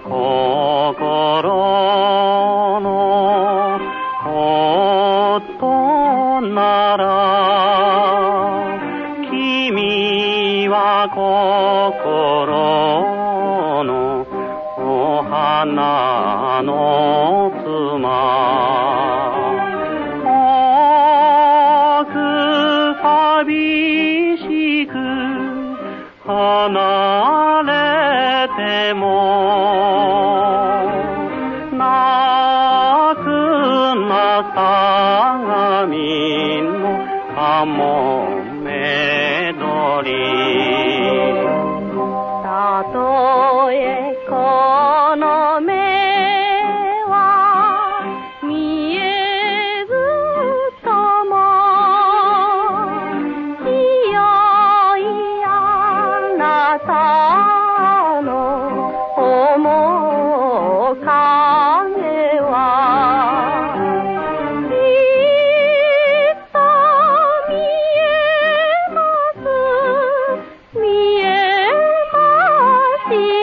心の音となら君は心のお花の妻。遠く寂しく離れても相模のかもめどり。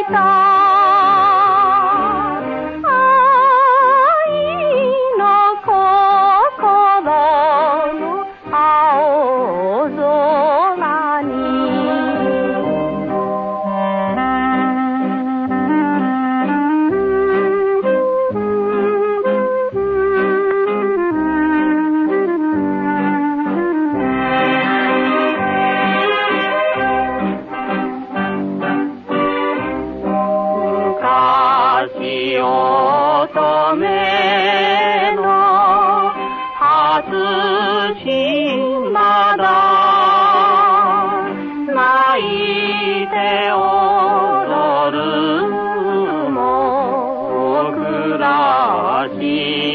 しし乙女の初心まだ。泣いて踊るも暮らし